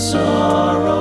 sorrow.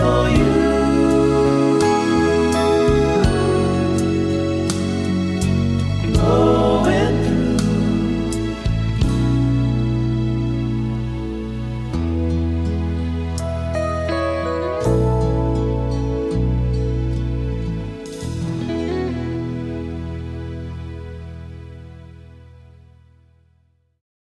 for you.